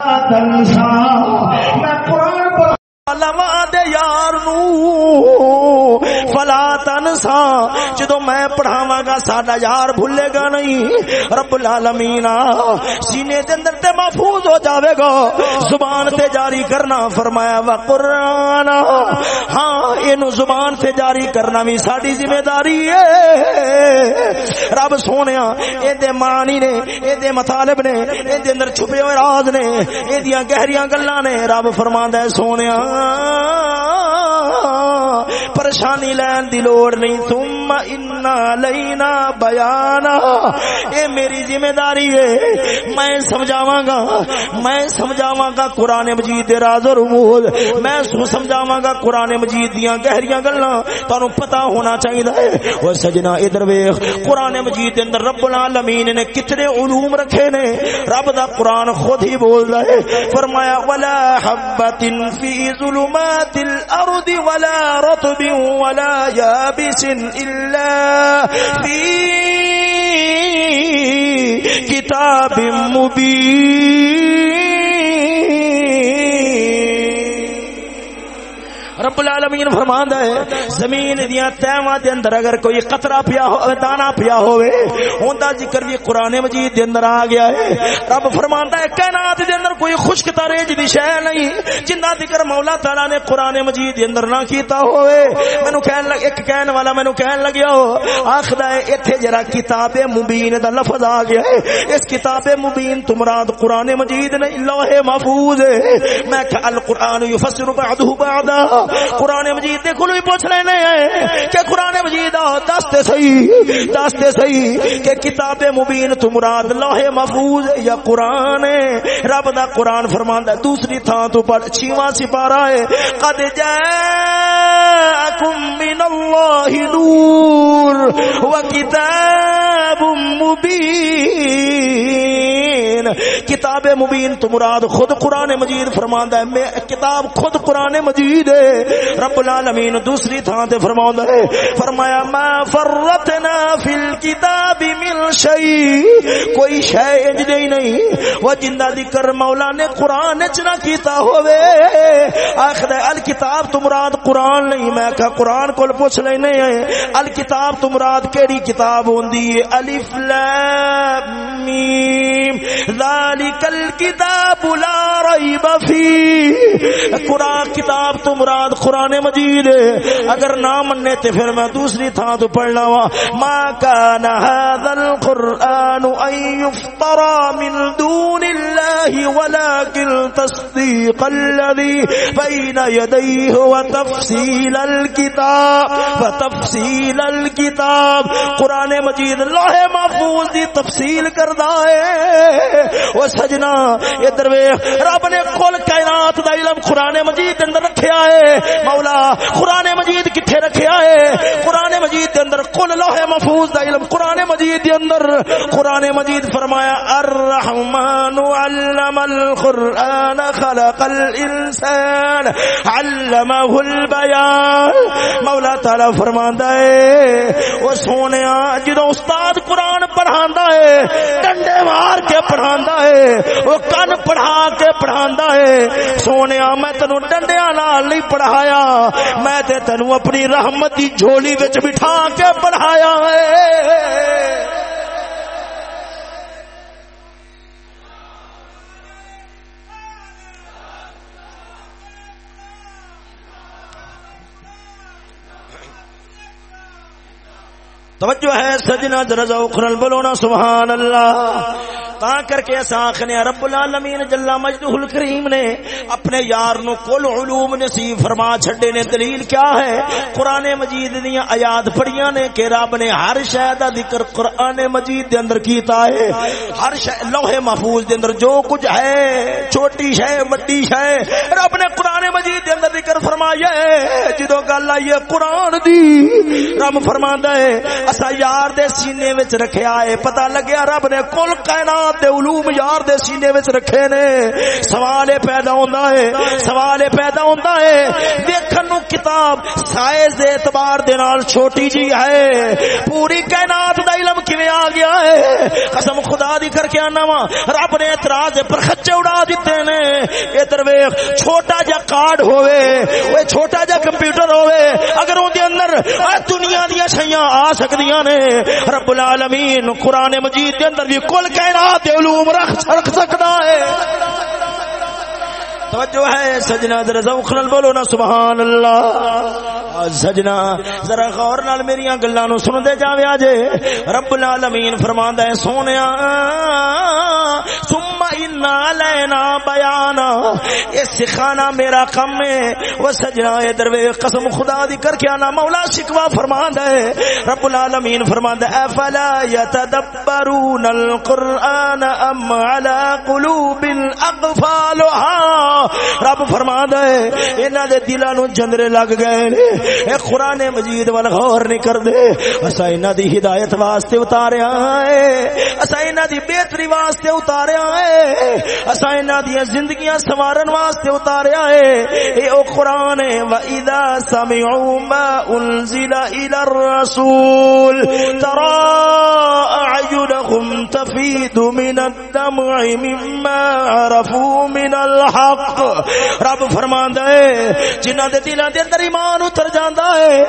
میں قرآن لما دے یار نو۔ تنسا جدو میں پڑھاواں گا، ساڈا یار بھولے گا نہیں۔ رب العالمین، سینے دے اندر تے محفوظ ہو جاوے گا۔ زبان تے جاری کرنا فرمایا، وا قرآن. ہاں اینو زبان تے جاری کرنا بھی ساڈی ذمہ داری ہے۔ رب سونیا اے دے معنی نے اے دے مطالب نے اے دے اندر چھپے ہوئے راز نے اے دیاں گہریاں گلاں نے۔ رب فرماندا ہے، سونیا پریشانی لین دی لوڑ نہیں۔ تم انا لینا بیانا اے میری ذمہ داری ہے۔ میں سمجھاواں گا۔ میں سمجھاواں گا قران مجید دے راز و رموز۔ میں سمجھاواں گا قران مجید دیاں گہریاں گلاں۔ تانوں پتہ ہونا چاہیے ہے۔ او سجنا ادھر ویکھ۔ قران مجید دے اندر رب العالمین نے کتنے علوم رکھے نے۔ رب دا قران خود ہی بولدا ہے۔ فرمایا، ولا حبۃ فی ظلمات الارض ولا رب رطب ولا يابس إلا في كتاب مبين رب العالمین فرماندا ہے، زمین دیاں تہواں دے اندر اگر کوئی قطرہ پیا ہو دانا پیا ہوئے ہوندا ذکر بھی قران مجید دے اندر آ گیا ہے۔ رب فرماندا ہے، کائنات دے اندر کوئی خشک تاریج جی دی شے نہیں جنہ ذکر مولا تعالی نے قران مجید دے اندر نہ کیتا ہوئے مینوں کہن لگ، ایک کہن والا مینوں کہن لگیا ہو آکھدا ہے، ایتھے جرا کتاب مبین دا لفظ آ گیا ہے، اس کتاب مبین تو مراد قران مجید نہیں، لوح محفوظ ہے۔ میں کہ القران یفسر بعضه بعضا قرآن مجید دے کلو ہی پوچھ لینے ہیں کہ قرآن مجید دستے صحیح دستے صحیح کہ کتاب مبین تو مراد لوح محفوظ یا قرآن رب دا قرآن فرماندا ہے، دوسری تھان تو پر چھواں سپارہ ہے، قد جاءکم من اللہ نور و کتاب مبین۔ مبین کتاب مبین تو مراد خود قرآن مجید فرماندا ہے۔ میں کتاب خود قرآن مجید ہے۔ رب العالمین دوسری تھان تے فرماوندا ہے۔ فرمایا، ما فرتنا فی الکتاب من شیء. کوئی شے انج نہیں نہیں۔ وہ جندا ذکر مولا نے قران وچ نہ کیتا ہوے آخر الکتاب تو مراد قران نہیں۔ میں کہ قران کول پوچھ لینے ہیں۔ الکتاب تو مراد کیڑی کتاب ہوندی ہے؟ الف لام میم۔ ذالک الکتاب لا ریب فی قران کتاب تو مراد قرآن مجید اگر نہ مننے تے پھر میں دوسری تھان تو پڑھنا وا ما کان هذا القرآن ان يفترى من دون الله ولكن تصديق الذي بين يديه وتفصيل الكتاب فتفصيل الكتاب۔ قرآن مجید لوح محفوظ دی تفصیل کردا ہے۔ او سجنا ادھر ویکھ، رب نے کل کائنات دا علم قرآن مجید اندر رکھیا ہے مولا، قرآن مجید کتنے رکھیا ہے قرآن مجید دے اندر کل لوح محفوظ دا علم۔ قرآن مجید دے اندر، قرآن مجید فرمایا، الرحمن علم القرآن، خلق الانسان، علمه البیان مولا تعالی فرماندا ہے او سونیا جدو استاد قرآن پڑھاندا ہے، ڈنڈے مار کے پڑھاندا ہے او کن پڑھا کے پڑھاندا ہے۔ سونیا میں تینو ڈنڈیاں نال نہیں پڑھایا، میں تے تینو اپنی رحمت دی جھولی وچ بٹھا کے پڑھایا ہے. توجہ ہے، سجنا درجہ اخرل بولونا سبحان اللہ۔ تا کر کے ایسا آخنے رب العالمین جلا مجدہ الکریم نے اپنے یار نو کل علوم نصیب فرما چھڑے نے۔ دلیل کیا ہے؟ قرآن مجید دیاں آیات پڑھیاں نے کہ رب نے ہر شے دا ذکر قرآن مجید دے اندر کیتا ہے۔ ہر شے لوح محفوظ دے اندر جو کچھ ہے، چھوٹی شے، بڑی شے، رب نے قرآن مجید دے اندر ذکر فرمایا ہے۔ جدوں گل آئی ہے قرآن دی، رب فرماندا ہے اسا یار دے سینے وچ رکھیا ہے پتہ لگیا رب نے کل کائنات دے علوم یار دے سینے وچ رکھے نے۔ سوال پیدا ہوندا ہے سوال پیدا ہوندا ہے دیکھن نو کتاب سائز دے اعتبار دے نال چھوٹی جی ہے۔ پوری کائنات دا علم کیویں آ گیا ہے قسم خدا دی کر کے آنا وا۔ رب نے اعتراض پر خچے اڑا دیتے نے۔ ادھر ویکھ، چھوٹا جا کارڈ ہوئے وہ چھوٹا جا کمپیوٹر ہوئے اگر اون دے اندر دنیا دیا شیاں آ دیاں نے، رب العالمین قرآن مجید دے اندر بھی کل کائنات علوم رکھ رکھ سکدا ہے۔ توجہ ہے، سجنا ذرا ذوق نال بولو نا، سبحان اللہ۔ سجنا، ذرا غور نال میری گلاں نو سن دے جاوے اج رب العالمین فرماندا ہے، سونیا، ثم ان لینا بیان اے سکھانا میرا کم ہے۔ وہ سجنا اے دروے قسم خدا دی کر کے انا مولا شکوا فرماندا ہے۔ رب العالمین فرماندا ہے، افلا يتدبرون القران ام على قلوب اقفالها رب فرما دے انہاں دے دلاں نو جندرے لگ گئے نے۔ اے قران مجید ول غور نہیں کردے اسا انہاں دی ہدایت واسطے اتاریا اے اسا انہاں دی بہتری واسطے اتاریا اے اسا انہاں دی زندگیاں سوارن واسطے اتاریا اے اے او قران ہے و اذا سمعوا ما انزل الى الرسول ترى اعينهم تفيض من الدمع مما عرفوا من الحق رب فرماندا ہے، جنہاں دے دلاں دے اندر ایمان اتر جاندا ہے،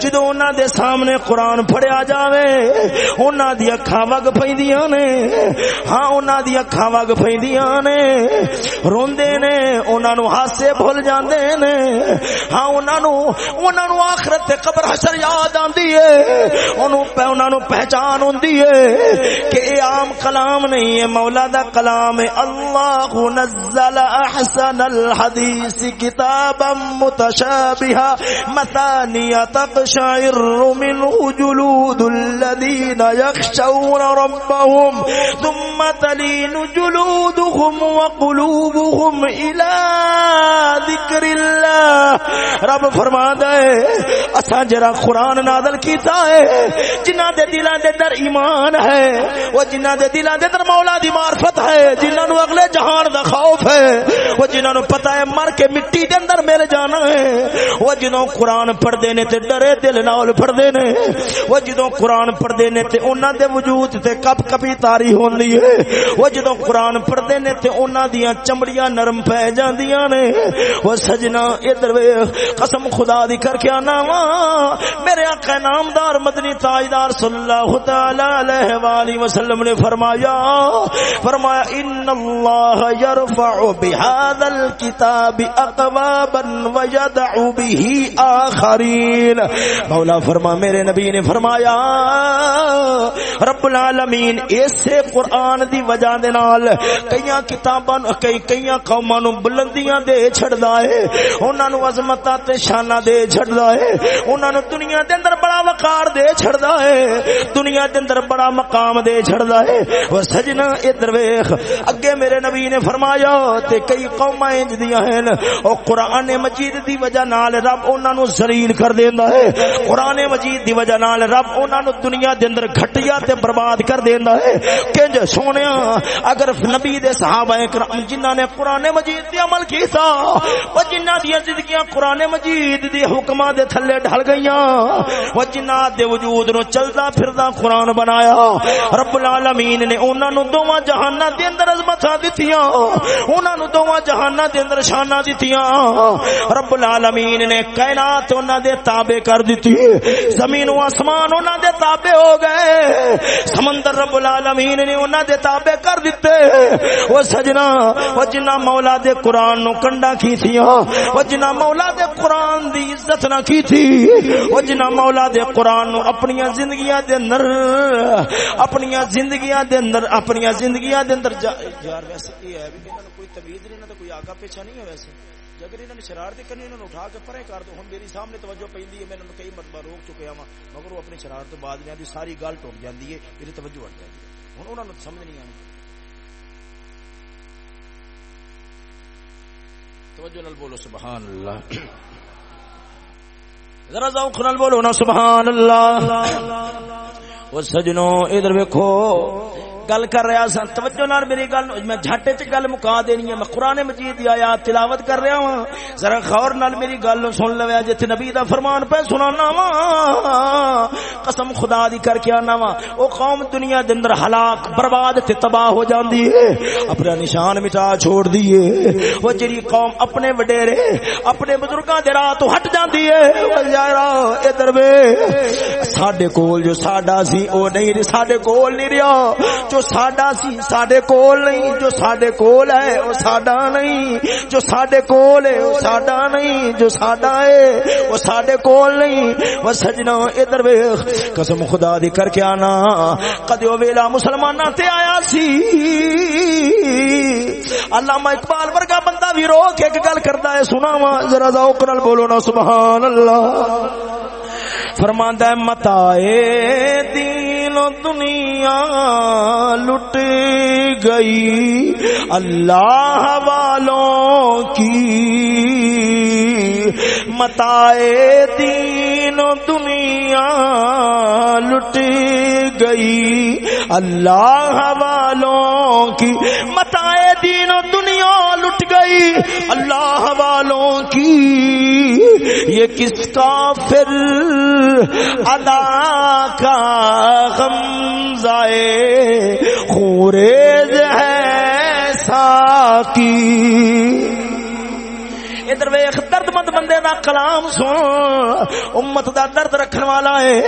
جدوں انہاں دے سامنے قرآن پڑھیا جاوے، انہاں دی اکھاں وگ پیندیاں نے ہاں انہاں دی اکھاں وگ پیندیاں نے، روندے نے، انہاں نو ہاسے بھول جاندے نے ہاں انہاں نو انہاں نو آخرت تے قبر حشر یاد آندی ہے، انہوں پہ، انہاں نو پہچان ہوندی ہے کہ اے عام کلام نہیں ہے، مولا دا کلام ہے، اللہ نزل احسن احسن الحديث كتابا متشابها. مثانية تقشعر منه جلود الذين يخشون ربهم. ثم تلين جلودهم وقلوبهم إلى ذكر الله. رب فرما دے اسا جرا قرآن نازل کیتا ہے جنہ دے دلان دے در ایمان ہے، وہ جنہ دے دلان دے در مولا دی معرفت ہے جنہ نو اگلے جہان دا خوف ہے وہ جنہوں نے پتا ہے مر کے مٹی دے اندر مل جانا ہے، وہ جنہوں قرآن پڑھ دے نے تے ڈرے دل نال پڑھ دے نے، وہ جدوں قرآن پڑھ دے نے تے انہاں دے وجود تے کپ کپی تاری ہوندی ہے، وہ جدوں قرآن پڑھ دے نے تے انہاں دیاں چمڑیاں نرم پہ جاندیاں نے، وہ سجنا ادھر ویکھ قسم خدا دی کر کے آنا وا، میرے آقا نامدار مدنی تاجدار صلی اللہ تعالی علیہ والہ وسلم نے فرمایا فرمایا، ان اللہ یرفع بہذا هذا الكتاب اقوابا ويدع به آخرین مولا فرما، میرے نبی نے فرمایا، رب العالمین، اسے قرآن دی وجہ دے نال کئیاں کتاباں کئی کئیاں قوماں نو بلندیاں دے چھڑدا ہے، انہاں نو عظمتاں تے شاناں دے چھڑدا ہے، انہاں نو دنیا دے اندر بڑا وقار دے چھڑدا ہے، دنیا دے اندر بڑا مقام دے چھڑدا ہے۔ او سجنا، ادھر ویکھ، اگے میرے نبی نے فرمایا، تے کئی قوم انج دیاں ہیں او قران مجید دی وجہ نال رب انہاں نو ذلیل کر دیندا ہے۔ قران مجید دی وجہ نال رب انہاں نو دنیا دے اندر گھٹیا تے برباد کر دیندا ہے۔ کنج سونیا اگر نبی دے صحابہ کرام جنہاں نے قران مجید دی عمل کیتا او جنہاں دی زندگیاں قران مجید دی حکماں دے تھلے ڈھل گئیاں او جنہاں دے وجود نو چلدا پھردا قران بنایا۔ رب العالمین نے انہاں نو دوواں جہاناں دے اندر عظمتاں دتیاں۔ انہاں نو دوواں جہانا دے اندر شانہ دیتیاں رب العالمین نے کائنات انہاں دے تابع کر دیتی زمین و آسمان انہاں دے تابع ہو گئے۔ سمندر رب العالمین نے انہاں دے تابع کر دیتے وہ سجنا وہ جنہ مولا دے قرآن نو کنڈا کی تھیاں وہ جنہ مولا دے قرآن دی عزت نہ کی تھی وہ جنہ مولا دے قرآن نو اپنی زندگیاں دے اندر اپنی زندگیاں دے اندر اپنی زندگیاں دے اندر یار ویسے یہ ہے بھی کوئی تمیز نہیں آگا پیچھا نہیں ہے ویسے اگر انہوں نے شرارت کرنی انہوں نے اٹھا کے پرے کر دو ہم میری سامنے توجہ پہ ہے میں نے کئی مرتبہ روک چکے ہوں مگر وہ اپنی شرارت بعد میں ساری گل ٹوٹ جاتی ہے میری توجہ ہٹ جاتی ہے ہوں انہوں نے سمجھ نہیں آنی توجہ نال بولو سبحان اللہ ذرا ذوق نال بولو نا سبحان اللہ وہ سجنوں ادھر ویکھو گل کر رہا سا توجہ نال میری گل، میں جھٹے چ گل مکا دینی ہے۔ میں قران مجید دی آیات تلاوت کر رہا ہوں ذرا غور نال میری گل سن لویا جتھے نبی دا فرمان پہ سنانا وا۔ قسم خدا دی کر کے آنا وا۔ او قوم دنیا دے اندر ہلاک، برباد تے تباہ ہو جاندی ہے۔ اپنا نشان مٹا چھوڑ دیے وہ جڑی قوم اپنے وڈیرے، اپنے بزرگاں دے راہ تو ہٹ جاندی ہے۔ او یارا، ادھر وے۔ ساڈے کول جو ساڈا سی، او نہیں، ساڈے کول نہیں رہیا۔ جو ساڈا سی ساڈے کول نہیں، جو ساڈے کول ہے او ساڈا نہیں۔ جو ساڈے کول ہے او ساڈا نہیں۔ جو ساڈا ہے او ساڈے کول نہیں۔ وہ سجنا ادھر ویکھ قسم خدا دی کر کے آنا۔ کدی او ویلا مسلماناں تے آیا سی۔ علامہ اقبال ورگا بندہ بھی رو کے ایک گل کردا ہے سنا وا ذرا ذوق نال بولو نا، سبحان اللہ۔ فرماندا ہے متا دین و دنیا لٹ گئی، اللہ والوں کی متا دین دنیا لٹ گئی، اللہ والوں کی متا دین دنیا لٹ گئی، اللہ والوں کی، یہ کس کا پھر ادا کا غمزائے خوریز ہے ساکی کلام سن۔ امت دا درد رکھن والا ہے۔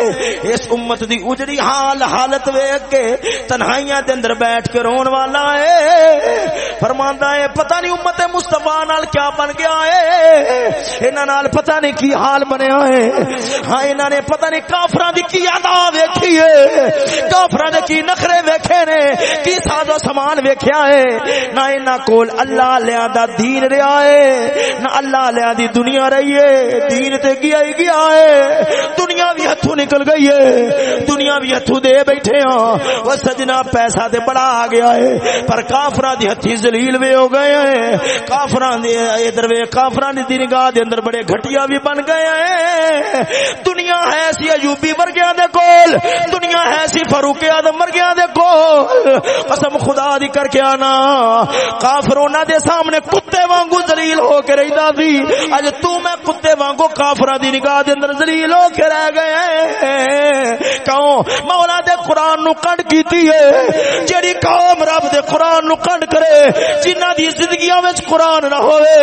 اس امت دی اجڑی حال، حالت ویخ کے تنہائیاں دے اندر بیٹھ کے رون والا ہے۔ فرماندا ہے، پتہ نہیں امت مصطفی نال کیا بن گیا ہے۔ انہاں نال پتہ نہیں کی حال بنیا ہے۔ ہاں انہاں نے پتہ نہیں کافراں دی کی ادا ویکھی ہے۔ کافراں دے کی نخرے ویکھے نے، کی ساز و سامان ویکھیا ہے۔ نہ انہاں کول اللہ لیا دا دین رہا ہے، نہ اللہ لیا دی دنیا رہی ہے دین تے گیا ہی گیا ہے۔ دنیا بھی ہتھوں نکل گئی ہے۔ دنیا بھی ہتھوں دے بیٹھے ہاں۔ وہ سجنا پیسہ تے بڑا آ گیا ہے۔ پر کافراں دی ہتھی ذلیل وے ہو گئے ہیں۔ کافراں دے ادھر وے، کافراں دی نگاہ دے اندر بڑے گھٹیا بھی بن گئے ہیں۔ دنیا ہے سی ایوبی ورگیاں دے کول۔ دنیا ہے سی فاروق اعظم ورگیاں دے کول۔ قسم خدا دی کر کے آنا۔ کافر انہاں دے سامنے کتے وانگو ذلیل ہو کے رہی سی۔ اج تو میں کتے وانگو کافراں دی نگاہ دے اندر ذلیل ہو کے رہ گئے کیوں؟ مولا دے قران نو کنڈ کیتی ہے۔ جڑی قوم رب دے قران نو کنڈ کرے، جنہاں دی زندگیاں وچ قران نہ ہوئے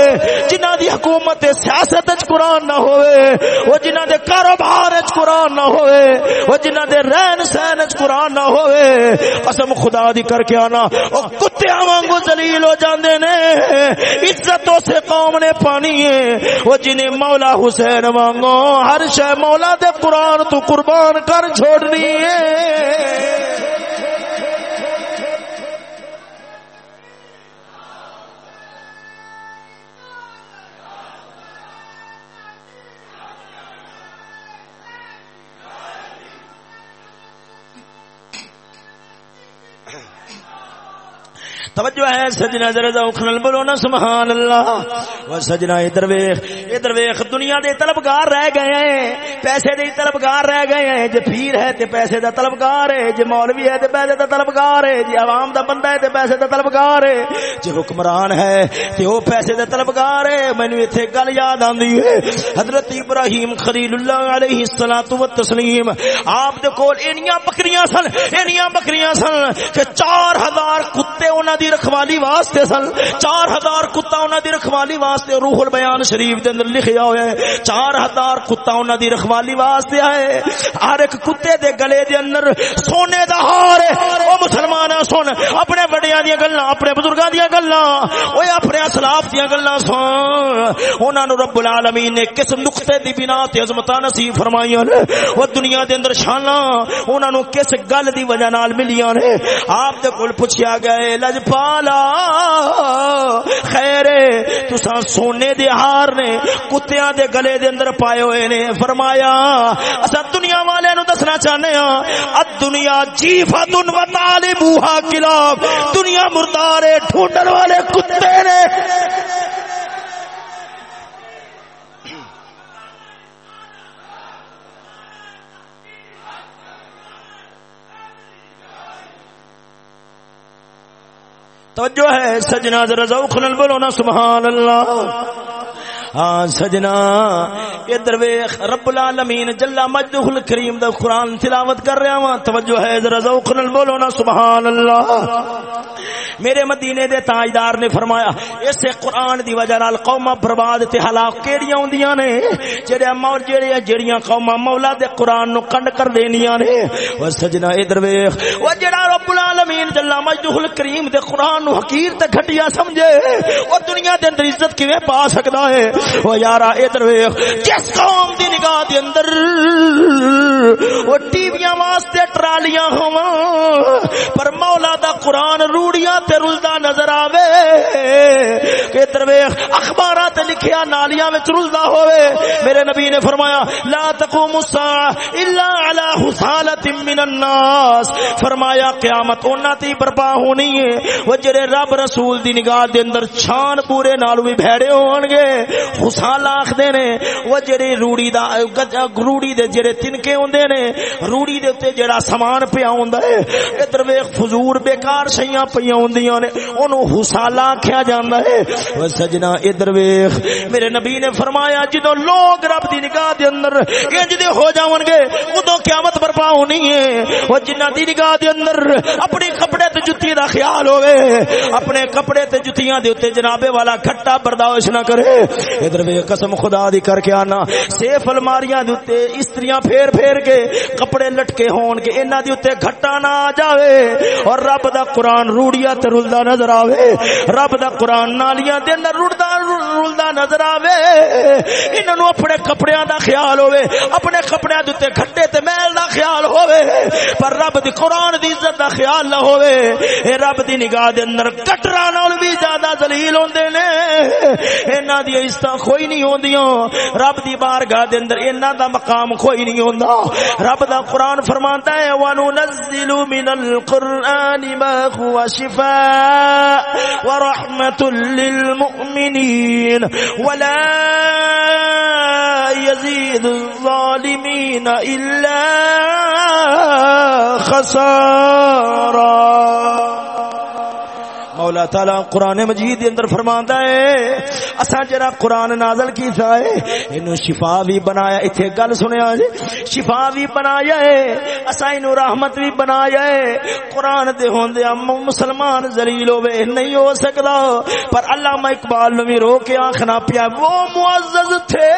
جنہاں دی حکومت تے سیاست وچ قران نہ ہوئے او جنہاں دے کاروبار قرآن نہ ہوئے او جنہاں دے رہن سہن وچ قران نہ ہوئے، قسم خدا دی کر کے آنا۔ او کتے وانگو ذلیل ہو جاندے نے۔ عزت سے قوم نے پانی ہے۔ وہ جنہیں مولا حسین وانگو، ہر شہ مولا دے قرآن تو قربان کر چھوڑنی ہے۔ توجہ ہے سجنا ذرا اخنل بولو نا، سبحان اللہ۔ وہ سجنا ادھر ویخ ادھر ویخ، دنیا دے طلبگار رہ گئے ہیں۔ پیسے دے طلبگار رہ گئے ہیں۔ جے پیر ہے تے پیسے دا طلبگار ہے، جے مولوی ہے تے پیسے دا طلبگار ہے۔ جے عوام دا بندہ ہے تے پیسے دا طلبگار ہے۔ جے حکمران ہے تے وہ پیسے دا طلبگار ہے۔ مینوں ایتھے گل یاد آندی ہے۔ حضرت ابراہیم خلیل اللہ علیہ الصلوۃ والتسلیم، آپ دے کول اینیاں بکریاں سن، اینیاں بکریاں سن کہ 4000 کتے انہاں دی رکھوالی واسطے سن۔ چار ہزار کتا انہوں دی رکھوالی واسطے روح البیان شریف دے اندر لکھیا ہوا ہے۔ چار ہزار کتا انہوں دی رکھوالی واسطے آئے۔ ہر ایک کتے دے گلے دے اندر سونے دا ہار ہے۔ او مسلمان سن، اپنے بڑیاں دی گلاں اپنے بزرگاں دی گلاں اوے اپنے اسلاف دی گلاں سن۔ انہاں نو رب العالمین نے کس نقطے دی بنا تے عظمتاں نصیب فرمائیاں نے۔ او دنیا دے اندر شاناں انہاں نو کس گل دی وجہ نال ملیاں نے۔ آپ دے کول پوچھیا گئے لج پالا خیر تسا سونے دے ہار نے کتیاں دے گلے دے اندر پائے ہوئے نے۔ فرمایا اسا دنیا والے نو دسنا چاہنے ہاں اد دنیا جیفتن و طالبوہا کلاب دنیا مردارے ڈھونڈن والے کتے نے۔ توجہ ہے سجنا ذرا ذوق نل بولو نا سبحان اللہ۔ ہاں سجنا، ادھر ویخ، رب العالمین جلا مجدہ الکریم دا قرآن تلاوت کر رہا ہاں توجہ ہے، ذرا ذوق نال بولو نا، سبحان اللہ۔ میرے مدینے دے تاجدار نے فرمایا، اسے قرآن دی وجہ نال قوما برباد تے ہلاک کیڑیاں ہوندیاں نے؟ جڑے مول جڑے جڑیاں قوما مولا دے قرآن نو کنڈ کر دینیاں نے؟ او سجنا، ادھر ویکھ او جڑا رب العالمین جل مجدہ الکریم دے قرآن نو حقیر تے گھٹیا سمجھے، او دنیا دے اندر عزت کیویں پا سکدا ہے؟ او یارا ادھر ویکھ جس قوم دی نگاہ دے اندر او ٹی ویاں واسطے ٹرالیاں ہوا پر مولا دا قرآن روڑیاں تے رلدا نظر آوے کہ درویش اخبارات لکھیا نالیاں وچ رلدا ہوئے میرے نبی نے فرمایا لا تقوم الساعه الا على حصالت من الناس فرمایا قیامت انہاں تی برپا ہونی ہے وہ جڑے رب رسول دی نگاہ دے اندر چھان پورے نالو بھی بھڑے ہون گے حصال آکھدے نے وہ جڑے روڑی دا روڑی دے جڑے تنکے ہوندے نے، روڑی دے تے جڑا سامان پیا ہوندا ہے۔ ادھر ویکھ، فضول بیکار شیاں پیاں ہوندیاں نے، اونوں حصالا کھیا جاندا ہے۔ او سجنا، ادھر ویکھ۔ میرے نبی نے فرمایا، جدوں لوگ رب دی نگاہ دے اندر انج دے ہو جاون گے اودوں قیامت برپا ہونی ہے۔ او جنہاں دی نگاہ دے اندر اپنے کپڑے تے جُتی دا خیال ہوے اپنے کپڑے تے جُتیاں دے اوتے جنابے والا کھٹا برداشت نہ کرے۔ ادھر ویکھ، قسم خدا دی کر کے آنا۔ سیف ال الماریاں دے اوتے استریاں پھیر پھیر کے کپڑے لٹکے ہون کے انہاں دے اوتے گھٹا نہ آ جاوے اور رب دا قرآن روڑیا تے رلدا نظر آوے۔ رب دا قرآن نالیاں دے اندر رڑدا رلدا نظر آوے۔ انہاں نو اپنے کپڑیاں دا خیال ہوے اپنے کپڑیاں دے اوتے گھٹے تے میل دا خیال ہوے پر رب دی قرآن دی عزت دا خیال نہ ہوے اے رب دی نگاہ دے اندر کٹرا نال بھی زیادہ ذلیل ہوندے نے۔ انہاں دی عزت کوئی نہیں ہوندیاں۔ رب دی بارگاہ دے اندر انہاں دا مقام کوئی نہیں ہوندا۔ رب دا قرآن فرماندا ہے، وَنُنَزِّلُ مِنَ الْقُرْآنِ مَا هُوَ شِفَاءٌ وَرَحْمَةٌ لِلْمُؤْمِنِينَ وَلَا يَزِيدُ الظَّالِمِينَ إِلَّا خَسَارًا۔ مولا تعالی قرآن مجید دے اندر فرماندا ہے اساں جڑا قرآن نازل کیتا ہے، اینو شفا بھی بنایا، ایتھے گل سنیا جی شفا بھی بنایا ہے اساں اینو رحمت بھی بنایا ہے۔ قرآن دے ہوندے مسلمان ذلیل ہوے نہیں ہو سکدا۔ پر علامہ اقبال نے بھی رو کے آنکھنا پیا، وہ معزز تھے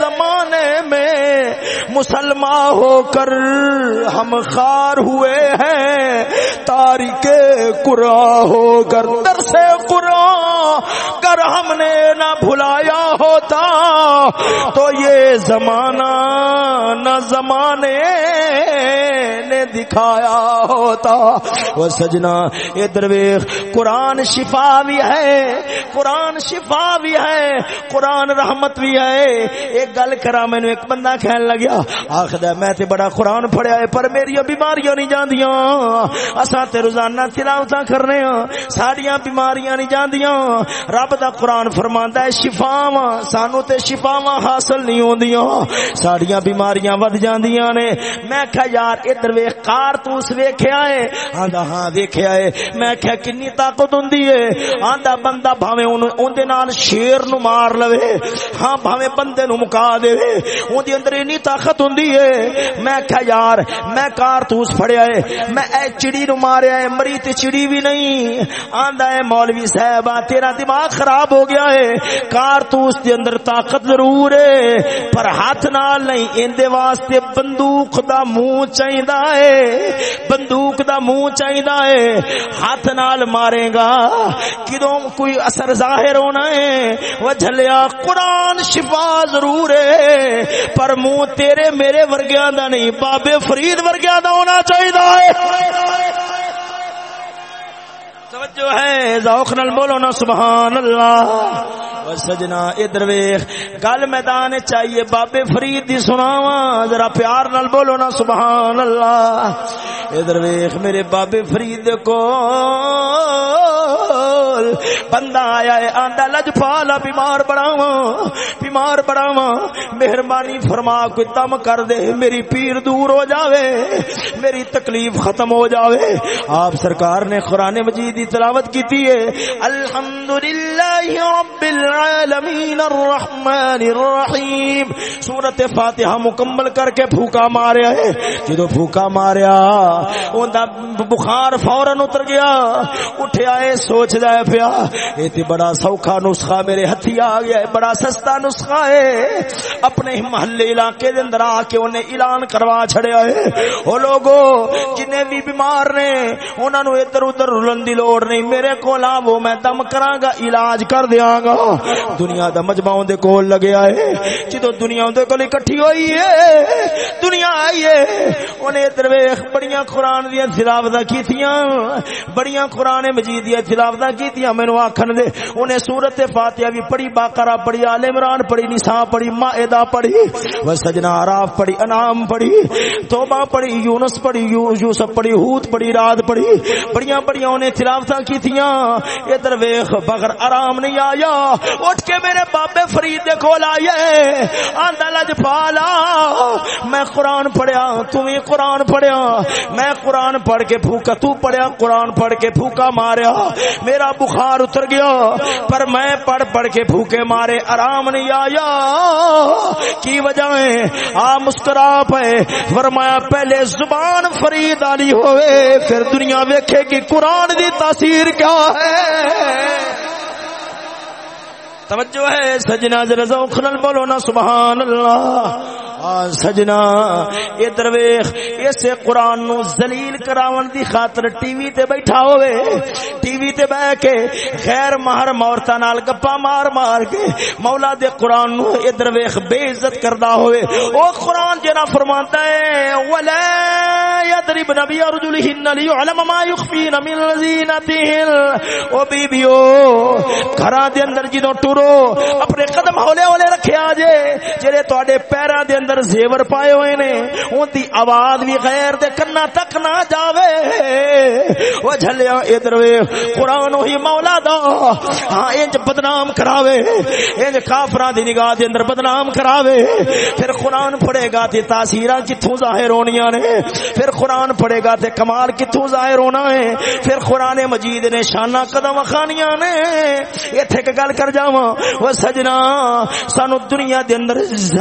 زمانے میں، مسلمان ہو کر ہم خار ہوئے ہیں تاریخ قرآن ہو کر در سے قرآن کر ہم نے نہ بھلایا ہوتا تو یہ زمانہ نہ زمانے نے دکھایا ہوتا وہ سجنا یہ درویش، قرآن شفا بھی ہے، قرآن شفا بھی ہے، قرآن رحمت بھی ہے۔ ایک گل کرا میں ایک بندہ کہنے لگیا، آخر میں تے بڑا قرآن پڑھیا ہے، پر میری بیماریاں نہیں جاندیاں۔ اساں تے روزانہ تلاوتاں کرنے ہاں۔ ساڈیاں بیماریاں نہیں جاندیاں۔ رب دا قرآن فرماندا ہے، شفاواں، سانو تے شفاواں حاصل نہیں ہوندیاں۔ ساڈیاں بیماریاں ود جاندیاں نے۔ میں کہا، یار، ادھر ویکھ کارتوس ویکھیا ہے۔ آندا ہاں ویکھیا ہے۔ میں کہا کنی طاقت ہوندی ہے؟ آندا، بندہ بھاویں اون دے نال شیر نو مار لوے۔ ہاں بھاویں بندے نو مکا دے۔ اون دے اندر اتنی طاقت ہوندی ہے۔ میں کہا، یار، میں کارتوس پھڑیا ہے۔ میں اے چڑی نو ماریا ہے، مری تے چڑی بھی نہیں۔ آندا ہے مولوی صاحب تیرا دماغ خراب ہو گیا ہے۔ کارتوس دے اندر طاقت ضرور ہے، پر ہاتھ نال نہیں اندے واسطے بندوق دا منہ چاہیدا ہے۔ بندوق دا منہ چاہیدا ہے۔ ہاتھ نال مارے گا، کدوں کوئی اثر ظاہر ہونا ہے؟ وہ جھلیا، قرآن شفا ضرور ہے، پر منہ تیرے میرے ورگیاں دا نہیں، بابے فرید ورگیاں دا ہونا چاہیدا ہے۔ توجہ ہے، ذوق نال بولو نا سبحان اللہ سجنا ادھر ویخ گل میدان چاہیے بابے فرید دی سناواں، ذرا پیار نال بولو نا سبحان اللہ ادھر ویخ میرے بابے فرید کو بندہ آیا ہے، آندا لج پالا بیمار بڑاواں بیمار بڑاواں مہربانی فرما، کوئی تم کر دے، میری پیر دور ہو جاوے، میری تکلیف ختم ہو جاوے۔ آپ سرکار نے قرآن مجید کی تلاوت کی ہے۔ الحمدللہ رب العالمین الرحمن الرحیم۔ سورت فاتحہ مکمل کر کے پھوکا ماریا ہے۔ جدو پھوکا ماریا، اوندا بخار فورن اتر گیا۔ اٹھیا ہے، سوچ دا پیا اے تے بڑا سوکھا نسخہ میرے ہتھی آ گیا ہے، بڑا سستا نسخہ ہے۔ اپنے محلے علاقے دے اندر آ کے اونے اعلان کروا چھڑیا ہے۔ او لوگو جنے بھی بیمار نے، انہاں نو ادھر ادھر رلن دی لوڑ لوڑ نہیں، میرے کول آو میں دم کراں گا علاج کر دیاں گا دنیا دا مجمع دے کول لگیا ہے جدو دنیا دے کول اکٹھی ہوئی ہے، دنیا آئی ہے۔ اونے ادھر ویکھ بڑیاں قران دی تلاوت کیتیاں۔ بڑیاں قران مجید دی تلاوت کیتیاں، مینوں آکھن دے۔ اونے سورت فاتحہ بھی پڑھی، باقرہ پڑھی، آل عمران پڑھی، نساء پڑھی، مائدہ پڑھی و سجنا عراف پڑھی، انعام پڑھی، توبہ پڑھی، یونس پڑھی یوسف پڑھی، ہود پڑھی رات پڑھی۔ بڑیاں بڑیاں اونے تلاوتاں کیتیاں؟ ادھر ویکھ، بغیر آرام نہیں آیا۔ اٹھ کے میرے بابے فرید دے کول آئے آندا لج پالا میں قرآن پڑھیا تو بھی قرآن پڑھیا۔ میں قرآن پڑھ کے پھوکا تو پڑھیا، قرآن پڑھ کے پھوکا ماریا۔ میرا بخار اتر گیا، پر میں پڑھ پڑھ کے پھوکے مارے، آرام نہیں آیا۔ کی وجہ ہے؟ آ مسکرا پے، فرمایا پہلے زبان فرید علی ہوئے، پھر دنیا ویکھے کہ قرآن دی تاثیر کیا ہے؟ توجہ ہے، سجنا ذرا ذوق نال بولو نا سبحان اللہ سجنا، اے درویش، اسے قرآن نو ذلیل کراون دی خاطر ٹی وی تے بیٹھا ہوئے۔ ٹی وی تے بیٹھ کے غیر محرم عورتاں نال گپا مار مار کے مولا دے قرآن نو اے درویش بے عزت کردا ہوئے۔ او قرآن جنا فرماندا ہے، ولا یضرب نبی ارجلہن لیعلم ما یخفین من زینتہن او بیبیو گھراں دے اندر جدوں ٹر کرو اپنے قدم ہولے ہولے رکھے آجے جرے تو آڈے دے اندر زیور پائے ہوئے نے ان دی آواز بھی غیر دے کرنا تک نہ جاوے۔ وہ جھلیا ادروے قرآن ہی مولا دا۔ ہاں انج بدنام کراوے۔ انج کافران دی نگاہ دے اندر بدنام کراوے۔ پھر قرآن پڑے گا تے تاثیرہ کتھوں ظاہر ہونیاں نے۔ پھر قرآن پڑے گا تے کمال کتھوں ظاہر ہونا ہے۔ پھر قرآن مجید نے شانہ قدم خانیاں نے۔ یہ تھے کہ گل کر جاواں وہ سجنا، سانو دنیا دے اندر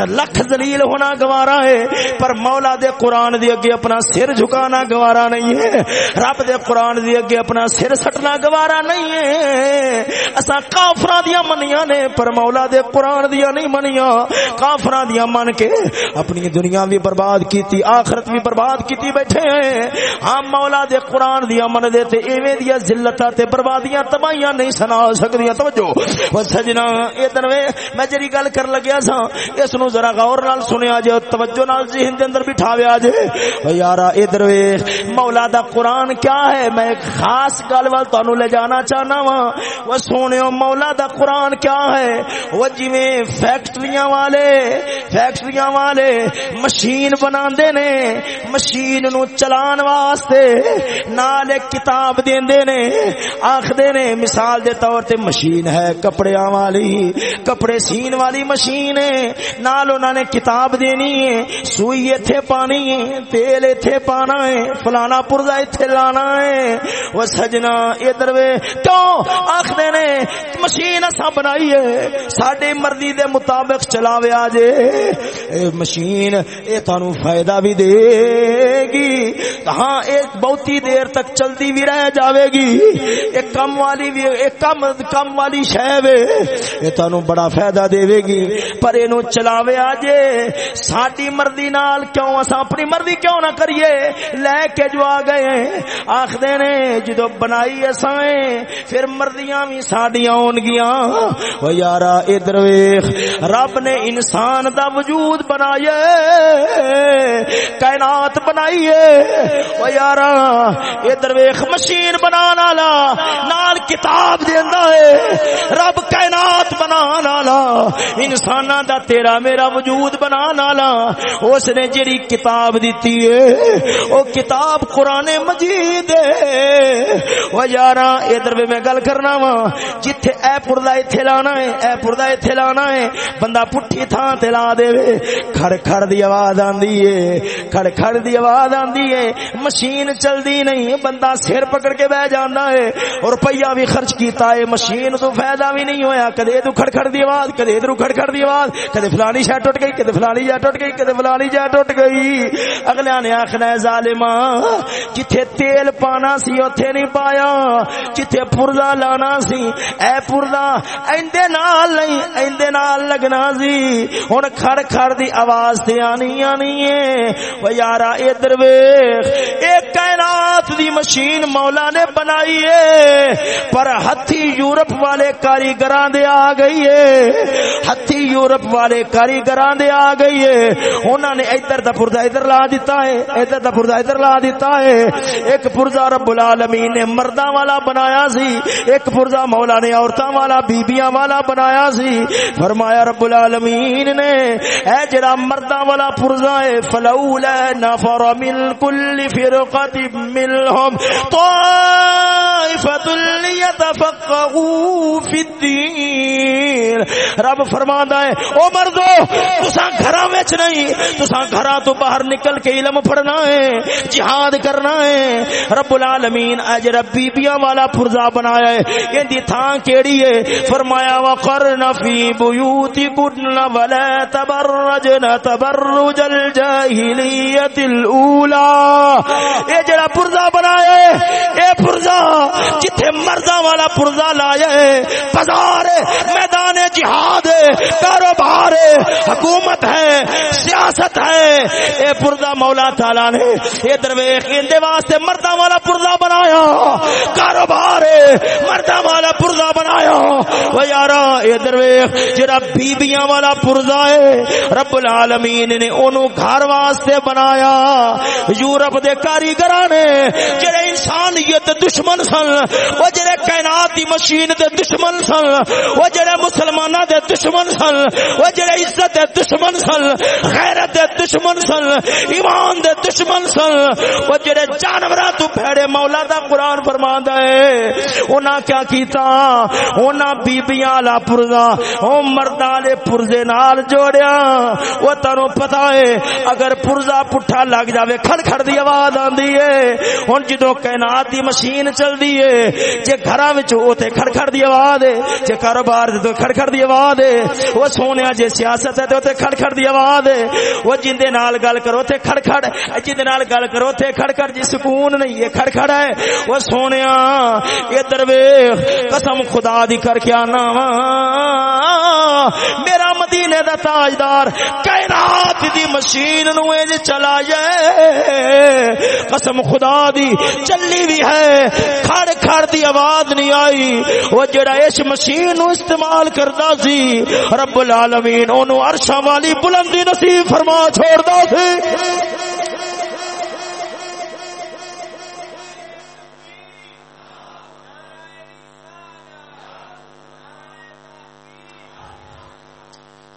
لکھ ذلیل ہونا گوارا ہے، پر مولا دے قرآن دے اگے اپنا سر جھکانا گوارا نہیں ہے، رب دے قرآن دے اگے اپنا سر سٹنا گوارا نہیں ہے۔ اسا کافراں دیاں منیاں نے، پر مولا دے قرآن دیاں نہیں منیاں۔ کافراں دیاں من کے اپنی دنیا بھی برباد کیتی، آخرت بھی برباد کیتی بیٹھے ہیں۔ ہم مولا دے قرآن دیاں من دے تے ایویں دیاں ذلتاں تے بربادیاں تباہیاں نہیں سنا سکدیاں۔ توجہ۔ وہ سجنا سجنا ادھر میں جی گل کر لگیا سا، اس نو ذرا غور نال سنیا جے، توجہ نال ذہن دے اندر بٹھاویا جے۔ او یارا ادھر وے، مولا دا قران کیا ہے؟ میں ایک خاص گل ول تانوں لے جانا چاہنا وا او سونےو مولا دا قران کیا ہے؟ او جویں فیکٹریاں والے فیکٹریاں والے مشین بناندے نے، مشین نو چلان واسطے نال ایک کتاب دیندے نے، آکھدے نے، مثال دے طور تے مشین ہے، کپڑیاں والی، کپڑے سین والی مشین ہے، نال انہوں نے کتاب دینی ہے، سوئی ایتھے پانی ہے، تیل ایتھے پانا ہے، فلانا پرزا ایتھے لانا ہے۔ وہ سجنا ادھر وے، کیوں؟ آخر نے، مشین اسا بنائی ہے، ساڈے مرضی دے مطابق چلاوے آجے اے مشین، اے تانوں فائدہ بھی دے گی۔ ہاں ایک بہتی دیر تک چلتی بھی رہ جاوے گی۔ ایک کم والی بھی ایک کم کم والی شے وے۔ یہ تانوں بڑا فائدہ دے گی پر اینو چلاوے آجے ساڈی مرضی نال کیوں اسا اپنی مرضی کیوں نہ کریے؟ لے کے جو آ گئے آکھدے نے، جدو بنائی اساں پھر مرضیاں بھی ساڈیاں ہون گیاں۔ او یارا، ادھر ویکھ، رب نے انسان دا وجود بنایا کائنات بنائی ہے او یارا، ادھر ویکھ، مشین بنانا والا نال کتاب دیندا ہے۔ رب کائنات بنا بنا نالا انسان دا تیرا میرا وجود بنا نالا اس نے جڑی کتاب دیتی ہے، او کتاب قرآن مجید وہ یارا، ادھر بھی میں گل کرنا وا، جتھے اے پردا ایتھے لانا ہے اے پردا ایتھے لانا ہے، بندہ پٹھی تھان تے لا دے۔ کھڑ کھڑ دی آواز آندی ہے، کھڑ کھڑ دی آواز آندی ہے۔ مشین چلدی نہیں، بندہ سر پکڑ کے بیٹھ جاندا ہے۔ اور روپیہ بھی خرچ کیتا ہے، مشین تو فائدہ بھی نہیں ہویا۔ کدے تو کھڑ کھڑ دی آواز، کدے ادھر کھڑ کھڑ دی آواز، کدے فلانی شے ٹوٹ گئی، کدے فلانی جا ٹوٹ گئی، کدے فلانی جا ٹوٹ گئی۔ اگلے نے آخنا ہے ظالما جتھے تیل پانا سی اوتھے نہیں پایا، جتھے پردا لانا سی، اے پردا ایندے نال نہیں، ایندے نال لگنا سی۔ ہن کھڑ کھڑ دی آواز تے آنی آنی ہے۔ او یارا ادھر ویکھ، اے کائنات دی مشین مولا نے بنائی ہے، پر ہتھی یورپ والے کاریگراں دے آ گئی ہے۔ ہتھی یورپ والے کاریگراں دے آ گئی ہے۔ انہاں نے ادھر دا پردا ادھر لا دیتا ہے، ادھر دا پردا ادھر لا دیتا ہے۔ ایک پردا رب العالمین نے مرداں والا بنایا سی، ایک پردا مولا نے عورتاں والا، بیبیاں والا بنایا سی۔ فرمایا رب العالمین نے، اے جڑا مرداں والا پردا ہے، فلولا نفر من كل فرقه منهم طائفه ليتفقهوا في الدين. رب فرماندا ہے، او مردو، تساں گھراں وچ نہیں، تساں گھراں تو باہر نکل کے علم پڑھنا ہے، جہاد کرنا ہے۔ رب العالمین، اج ربی بیاں والا پرزا بنایا ہے۔ ایندی تھاں کیڑی ہے؟ فرمایا، وقرن فی بیوتکن ولا تبرجن تبرج الجاہلیت الاولى اے جڑا پرزا بنایا ہے۔ اے پرزا جتھے مرداں والا پرزا لایا ہے بازار میدان جہاد ہے، کاروبار ہے، حکومت ہے، سیاست ہے۔ اے پرزا مولا تعالی نے، اے درویش اندے واسطے مرداں والا پرزا بنایا۔ کاروبار مرداں والا پرزا بنایا۔ او یارا، اے درویش، جڑا بیبییاں والا پرزا ہے، رب العالمین نے اونوں گھر واسطے بنایا۔ یورپ دے کاریگراں نے، جڑے انسانیت دشمن سن او جڑے کائنات دی مشین دے دشمن سن او جڑے مسلماناں دے دشمن سن او جڑے عزت دے دشمن سن، غیرت دے دشمن سن، ایمان دے دشمن سن او جڑے جانوراں تو بھڑے مولا دا قرآن فرماندا ہے انہاں کیا کیتا؟ انہاں بیبییاں والا پرزا، او مرداں والے پرزے نال جوڑیا۔ او تانوں پتہ ہے، اگر پرزا پٹھا لگ جاوے، کھڑ کھڑ دی آواز آندی ہے۔ ہن جدوں کائنات دی مشین چلدی ہے، جے گھراں وچ اوتے کھڑ کھڑ دی آواز ہے، جے کاروبار دے تو کھڑ کھڑ کھڑ دی آواز ہے او سونیا جے سیاست ہے تے اوتے کھڑ کھڑ دی آواز ہے او جیندے نال گل کرو تے کھڑ کھڑ جیندے نال گل کرو تے کھڑ کھڑ جی سکون نہیں ہے کھڑ کھڑ ہے او سونیا ادھر ویکھ قسم خدا دی کر کے آنا وا میرا مدینے دا تاجدار کائنات دی مشین نو اے چلا جائے قسم خدا دی چلی بھی ہے کھڑ کھڑ دی آواز نہیں آئی وہ جڑا اس مشین نو استعمال کردا سی رب العالمین، اونوں عرشاں والی بلندی نصیب فرما چھوڑدا سی۔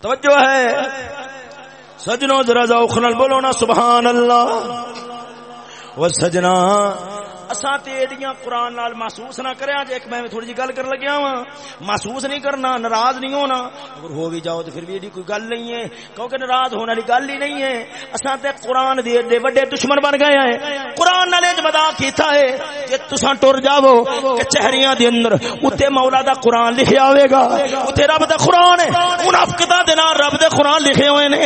توجہ ہے۔ سجنوں ذرا ذوق نال بولو نا، سبحان اللہ۔ وہ سجنا اساں تے ایڈیاں قرآن نال محسوس نہ کریا جے ایک میں تھوڑی جی گل کر لگیا وا محسوس نہیں کرنا، ناراض نہیں ہونا۔ اگر ہو بھی جاؤ تو پھر بھی ایڈی کوئی گل نہیں ہے۔ کیونکہ ناراض ہونے والی گل ہی نہیں ہے۔ اساں تے قرآن دے ایڈے بڑے دشمن بن گئے ہیں۔ قرآن نال اج مذاق کیتا ہے کہ تساں ٹر جاؤ کچہریاں دے اندر اوتے مولا دا قرآن لکھیا ہوے گا۔ اوتے رب دا قرآن ہے۔ منافقتاں دے نال رب دے قرآن لکھے ہوئے نے۔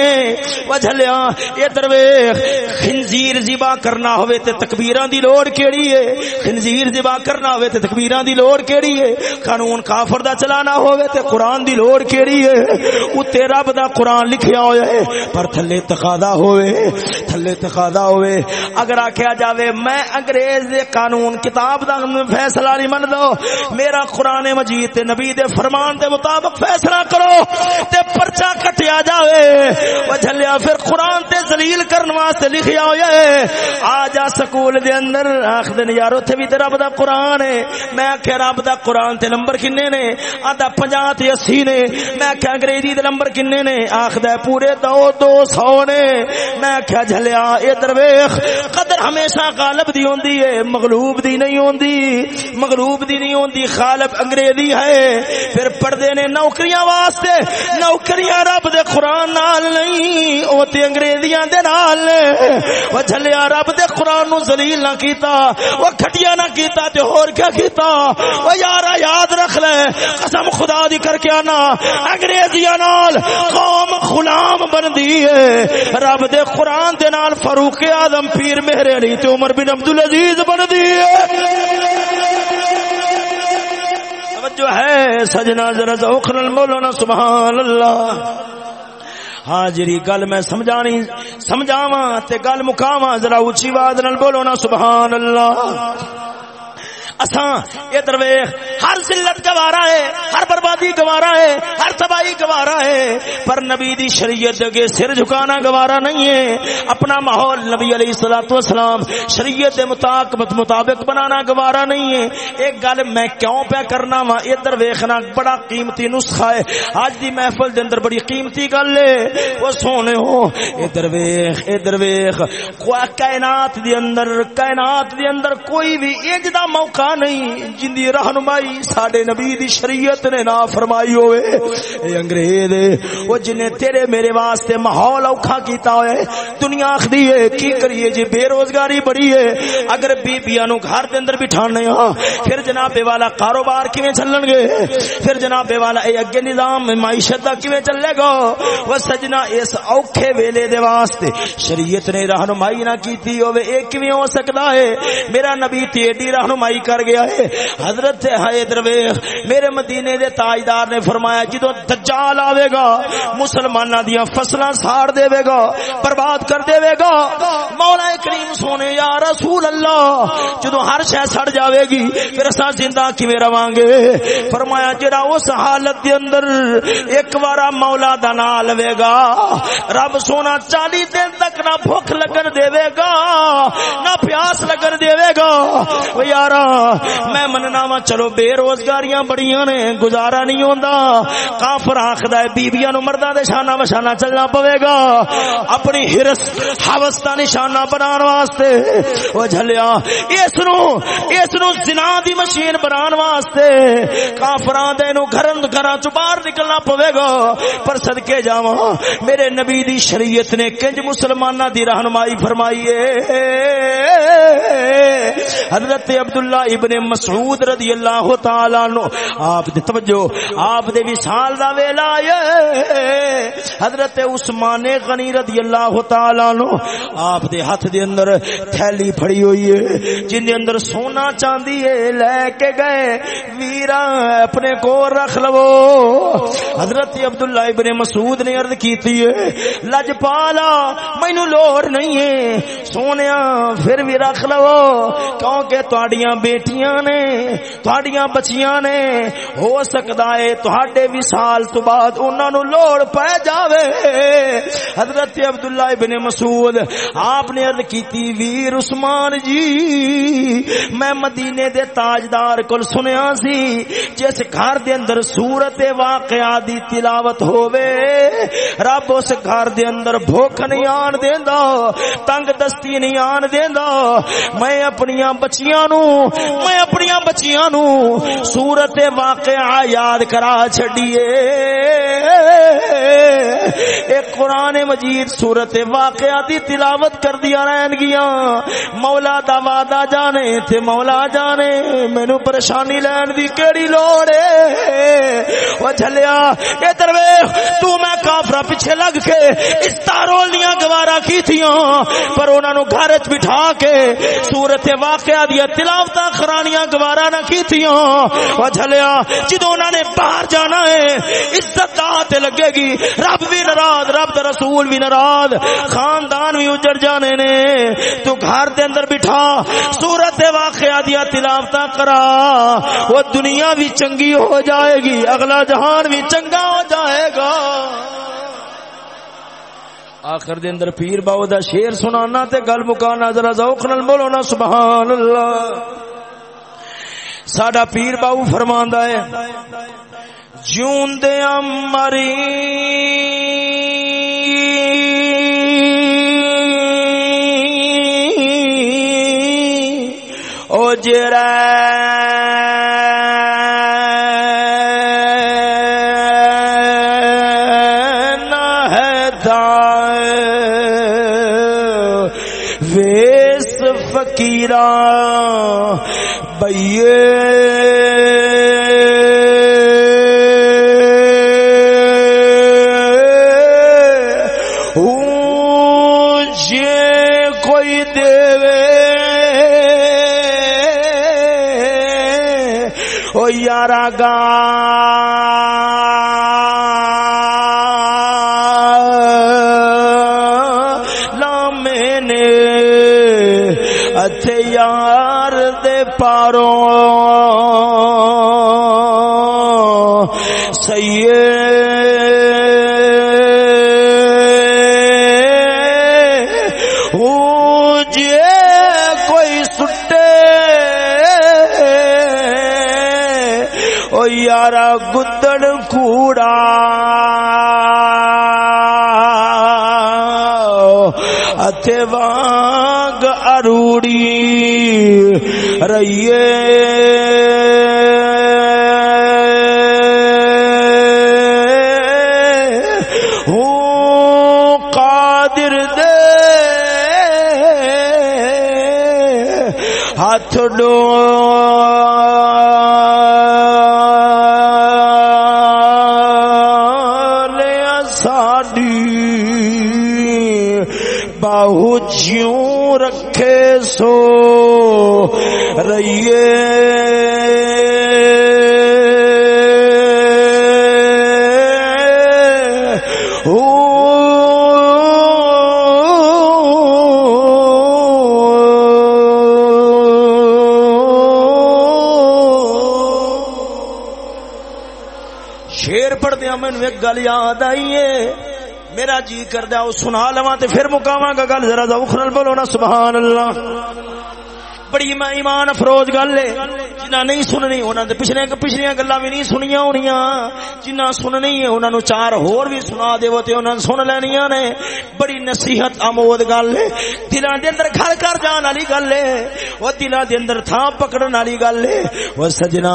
وجھلیا اے درویش خنزیر ذبح کرنا ہوے تے تکبیراں دی لوڑ کیڑی ہے خنزیر ذبح کرنا ہوے تے تکبیراں دی لوڑ کیڑی ہے؟ قانون کافر دا چلانا ہوے تے قرآن دی لوڑ کیڑی ہے؟ اوتے رب دا قرآن لکھیا ہویا ہے، پر تھلے تقاضا ہوے تھلے تقاضا ہوے اگر آکھیا جاوے، میں انگریز دے قانون کتاب دا فیصلہ نہیں من دو میرا قرآن مجید تے نبی دے فرمان دے مطابق فیصلہ کرو تے پرچا کٹ کٹیا جائے وہ جھلیا پھر قرآن تے زلیل کرن واسطے لکھیا ہویا ہے۔ آ جا سکول دے اندر، آخ دن یار اتنے بھی تے رب دا قرآن ہے میں آخیا رب دا قرآن تے نمبر کنے نے آدھا پنجا تے اسی نے میں آخیا انگریزی دے نمبر کنے نے آخ پورے دو دو سو نے میں آخیا جھلیا اے درویخ قدر ہمیشہ غالب دی ہوندی ہے، مغلوب دی نہیں ہوندی۔ مغلوب دی نہیں ہوندی غالب انگریزی ہے۔ پھر پردے نے نوکریاں واسطے، نوکریاں رب دے قرآن نال نہیں، او تے انگریزیاں دے نال۔ او جھلیا رب دے قرآن نو ذلیل نہ کیتا، او کھٹیا نہ کیتا تے ہور کیا کیتا۔ او یارا یاد رکھ لے، قسم خدا دی کر کے آنا۔ انگریزیاں نال قوم غلام بندی ہے۔ رب دے قرآن دے نال فاروق اعظم پیر مہر علی تے عمر بن عبد العزیز بن دیے توجہ ہے سجنا ذرا ذوق نال مولانا، سبحان اللہ۔ ہاں جی گل میں سمجھانی، سمجھاواں تے گل مکاواں ذرا اونچی آواز نال بولو نا، سبحان اللہ۔ اساں، ادھر ویخ ہر ذلت گوارا ہے، ہر بربادی گوارا ہے، ہر تباہی گوارا ہے، پر نبی دی شریعت کے سر جھکانا گوارا نہیں ہے۔ اپنا ماحول نبی علیہ الصلوۃ والسلام شریعت مطابق مطابق بنانا گوارا نہیں ہے۔ ایک گل میں کیوں پہ کرنا وا ادھر ویکھنا بڑا قیمتی نسخہ ہے۔ اج دی محفل دے اندر بڑی قیمتی گل ہے۔ او سونے ہو، ادھر ویکھ ادھر ویکھ۔ کائنات دی اندر کائنات دی اندر کوئی بھی اج دا موقع نہیں جن دی رہنمائی ساڈے نبی دی شریعت نے نا فرمائی ہوئے۔ اے انگریز، او جن تیرے میرے واسطے ماحول اوکھا کیتا ہوئے، دنیا اخدی ہے، کی کریے جی؟ بے روزگاری بڑی ہے۔ اگر بی بیاں نو گھر دے اندر بٹھانے ہاں پھر جناب والا کاروبار کیویں چلن گے؟ پھر جناب والا اے اگے نظام معیشت دا کیویں چلے گا؟ وہ سجنا اس اوکھے ویلے دے واسطے شریعت نے رہنمائی نہ کیتی ہوے اے کیویں ہو سکدا ہے؟ میرا نبی تے ایڈی رہنمائی کر کر گیا ہے۔ حضرت ہے درویش، میرے مدینے دے تاجدار نے فرمایا جدو دجال آوے گا مسلمانہ دیا فصلہ ساڑ دے گا، برباد کر دے گا۔ مولا کریم سونے، یا رسول اللہ جدو ہر شہ سڑ جاوے گی، پھر اسا زندہ کیویں رواں گے؟ فرمایا، جڑا اس حالت دے اندر ایک بارا مولا دا نام لوے گا، رب سونا چالی دن تک نہ بھوک لگن دے گا، نہ پیاس لگن دے گا۔ یارا میں مننا وا، چلو بے روزگاریاں بڑی نے، گزارا نہیں ہوندا۔ کافر آخدا ہے، بیبیاں نو مرداں دے شانہ بشانہ چلنا پوے گا اپنی ہرس حوس دا نشانہ بنان واسطے۔ او جھلیا، اس نو اس نو زنا دی مشین بنان واسطے۔ کافراں دے نو گھرن گھراں چ باہر نکلنا پوے گا پر صدکے جاواں، میرے نبی دی شریعت نے کنج مسلماناں دی رہنمائی فرمائی ہے۔ حضرت عبداللہ ابن مسعود رضی اللہ تعالی عنہ۔ آپ دے توجہ، آپ دے وصال دا ویلا ہے۔ حضرت عثمان غنی رضی اللہ تعالی عنہ، آپ دے ہاتھ دے اندر تھیلی پھڑی ہوئی ہے، جن دے اندر سونا چاندی ہے، لے کے گئے۔ ویرا اپنے کو رکھ لو۔ حضرت عبداللہ ابن مسعود نے عرض کیتی ہے، لج پالا مینو لوڑ نہیں ہے۔ سونیا پھر بھی رکھ لو۔ کیونکہ تہاڈیاں بیٹیاں نے، تہاڈیاں بچیاں نے، ہو سکدا ہے تہاڈے وصال تو بعد انہاں نو لوڑ پے جاوے۔ حضرت عبداللہ ابن مسعود، آپ نے عرض کیتی، ویر عثمان جی میں مدینے دے تاجدار کول سنیا سی، جس گھر دے اندر صورت واقعہ دی تلاوت ہووے، رب اس گھر دے اندر بھوک نہیں آن دیندا، تنگ دستی نہیں آن دیندا۔ میں اپنی بچیاں نو میں اپنی بچیاں نو صورت واقعہ یاد کرا چھڈیے۔ ایک قرآن مجید صورت واقعہ دی تلاوت کر دیا رہن گیا مولا دا وعدہ جانے تے مولا جانے۔ مینو پریشانی لین دی کیڑی لوڑ ہے۔ او جھلیا، اے دروے تو میں کافرا پیچھے لگ کے اس تارولیاں گوارا کی تھیاں، پر انہاں نو گھر وچ بٹھا کے صورت واقعہ دی تلاوت خرانیاں گوارا نہ کی تھیاں او جھلیا، جدوں انہاں نے باہر جانا ہے، عزت تے لگے گی۔ رب بھی ناراض، رب دا رسول بھی ناراض۔ خاندان بھی اجڑ جانے نے۔ تو گھر دے اندر بٹھا صورت واقعہ دیا تلاوت کرا۔ وہ دنیا بھی چنگی ہو جائے گی، اگلا جہان بھی چنگا ہو جائے گا۔ آخر دے اندر پیر باو دا شیر سنانا تے گل مکانا، ذرا ذوق نال بولو نا، سبحان اللہ۔ ساڈا پیر باو فرماندا ہے جون دے مری۔ گا کوڑا اتھے وانگ اروڑی رہیے ہاتھ ڈو جیوں رکھے سو رہیے او شیر پڑھ دیا مینو ایک گل یاد آئی ہے۔ میرا جی کر دیا سنا لوا پھر مکاوا گا گل ذرا دکھ بولو نا سبحان اللہ بڑی ایمان افروز گل ہے۔ جنہ نہیں سننی انہوں نے پچھلے پچھلیا گلا بھی نہیں سنیا ہونی جنہ سننی ہے انہوں نے چار ہور بھی سنا دے تے انہوں نے سن لینیا نے۔ بڑی نصیحت آمود گل ہے۔ دلان دے اندر گھر گھر جان والی گل ہے۔ وہ دلان دے اندر تھا پکڑن والی گل ہے۔ وہ سجنا،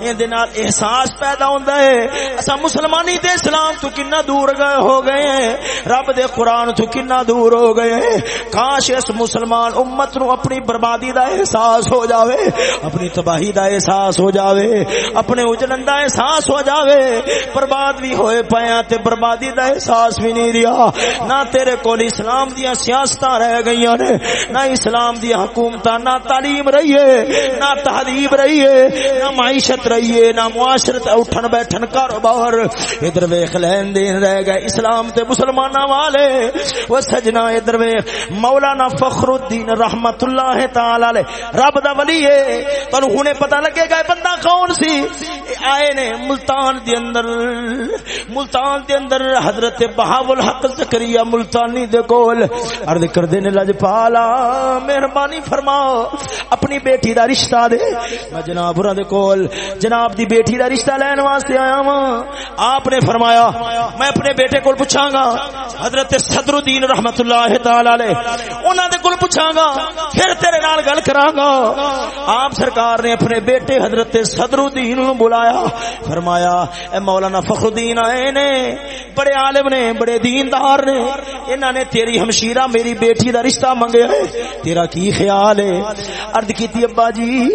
ان دے نال احساس پیدا ہوندا ہے۔ اسا مسلمانی دے اسلام تو کنا دور گئے ہو گئے ہیں۔ رب دے قرآن تو کنا دور ہو گئے ہیں۔ کاش اس مسلمان امت نو اپنی بربادی دا احساس ہو جاوے، اپنی تباہی دا احساس ہو جاوے، اپنے اجڑن دا احساس ہو جاوے۔ برباد بھی ہوئے پیا ہاں تے بربادی دا احساس بھی نہیں رہا نہ تیرے کول اسلام دیا سیاست رہ گئی نے، نہ اسلام دیا حکومت نہ نہ تعلیم رہی ہے، نہ تہذیب رہی ہے، نہ معیشت رہی ہے، نہ معاشرت اٹھن بیٹھن کاروبار۔ ادھر ویخ لین دین رہ گئے اسلام تے مسلمان والے۔ وہ سجنا ادھر ویخ۔ مولانا فخر الدین رحمت اللہ تعالی رب دا ولی ہے۔ تانو ہنے پتہ لگے گا بندہ کون سی؟ آئے نے ملتان دے اندر۔ ملتان دے اندر حضرت بہاول الحق زکریا ملتانی دے کول۔ عرض کر نے لجپالا مہربانی فرماؤ۔ اپنی بیٹی دا رشتہ دے۔ میں جناب دے کول جناب دی بیٹی دا رشتہ لین واسطے آیا ہوں آپ نے فرمایا، میں اپنے بیٹے کول پوچھاں گا حضرت صدر الدین رحمت اللہ تعالی علیہ، انہاں دے کول پوچھاں گا پھر تیرے نال گل کراں گا آپ سرکار نے اپنے بیٹے حضرت صدر الدین نو بلایا۔ فرمایا، اے مولانا فخر الدین آئے نے، بڑے عالم نے، بڑے دیندار نے، انہاں نے تیری ہمشیرہ میری بیٹی دا رشتہ منگیا ہے۔ تیرا کی خیال ہے؟ عرض کیتی، ابا جی